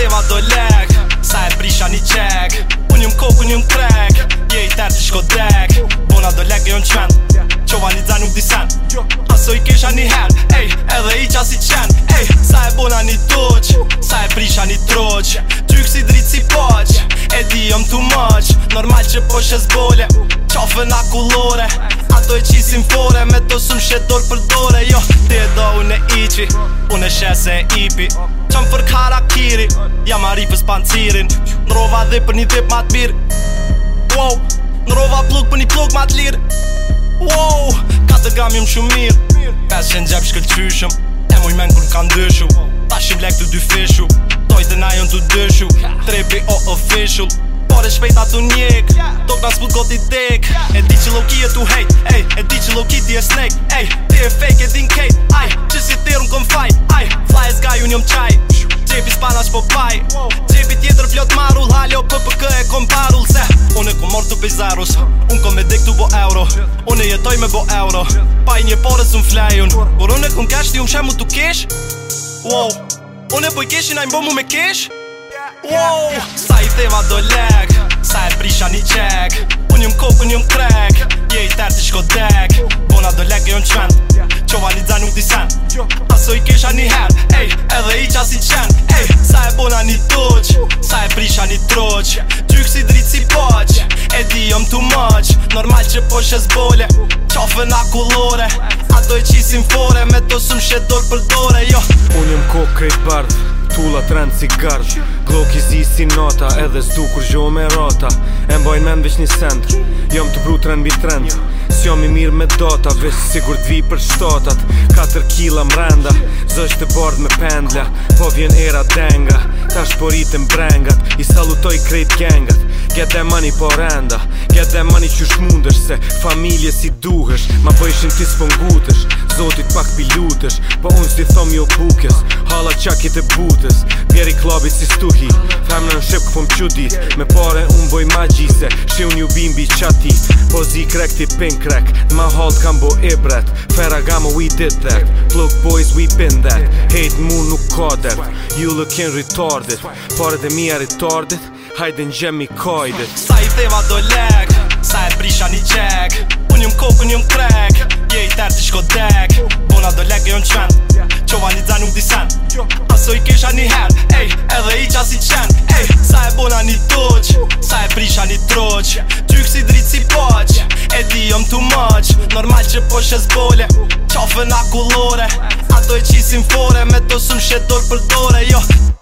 theva do lek Sa e prisha një qek Unë jëm kokë, unë jëm krek Je i tërë të shkodek Bona do lek e jo jëm qmen Qova një dzaj nuk disen Aso i kisha një her Ej, edhe i qa si qen Ej, sa e bona një toq Sa e prisha një troq Gjyk si dritë si poq E di jëm too much Normal që po shes bole Qafë na kulore Ato e qisim fore Me to sum shetor për dore Jo, ti e do unë e i Gucci Unë e shese e ipi Qëm fër karakiri Jam ma ripë së pancirin Në rova dhe për një dhe për matë mirë Wow Në rova plug për një plug matë lirë Wow Ka të gram jëmë shumë mirë Pes që në gjep shkëllë qyshëm E mu men kërë kanë dëshu Ta shim lek të dy fishu Toj dhe na jën të dëshu Trepi o official pare shpejt atë njek Top nga s'put goti dek E di që loki e tu hejt Ej, e di që loki ti e snake Ej, ti e fake e din kejt Aj, që si tirë m'kon fajt Aj, fly e sky unë jom qaj Gjepi s'pana që po paj Gjepi tjetër flot marull Halo PPK e kom parull Se, unë e kom mor të pejzarus Unë kom me dek tu bo euro Unë e jetoj me bo euro Paj një pore s'm flajun Por unë e kom kesh ti unë um qaj mu t'u kesh Wow Unë e bëj keshin a imbo me kesh wow. Sa i theva do lek Sa e prisha një qek Unë jëm kokë, unë jëm krek Je i tërë të Bona do lek e jo jëm qmen Qova një dzanë një disen Aso i kisha një her Ej, edhe i qasi qen Ej, sa e bona një toq Sa e prisha një troq Gjykë si dritë si poq E di jëm të much Normal që po shes bole Qafë në akullore Ato i qisin fore Me to sum shetë dorë për dore jo. Unë jëm kokë krejt bardë fulla trend si gardh Glock i zi si nota Edhe s'du kur gjo me rata E mboj men vish një send Jom të pru trend bi trend S'jom i mirë me data Vish sigur t'vi për shtotat 4 kila mrenda Zësht të bord me pendla Po vjen era denga tash po rritim brengat I salutoj krejt gengat Get that money po renda Get that money që shmundesh se Familje si duhesh Ma bëjshin ti s'pëngutesh Zotit pak pi lutesh Po unë s'di thom jo bukes Hala qakit e butes Bjeri klabi si stuhi Fem në në shep këpëm qudit Me pare unë boj ma gjise Shë unë ju bimbi qati Po zi krek ti pin krek ma halt kam bo i bret Fera we did that Plug boys we been that Hate mu nuk kodet You look in retarded bardit Pare dhe mi arit tardit Hajde në gjemi kajdit Sa i theva do lek Sa e prisha një qek Unë jëm kokë, unë jëm krek Je i tërë të shko dek Bona do lek e jo jëm qen Qova një dza nuk disen Aso i kisha një her Ej, edhe i qa si qen Ej, sa e bona një toq Sa e prisha një troq Gjyk si dritë si poq E di jëm too much Normal që po shes bole Qafën akullore Ato e qisin fore Me to sum shetor për dore jo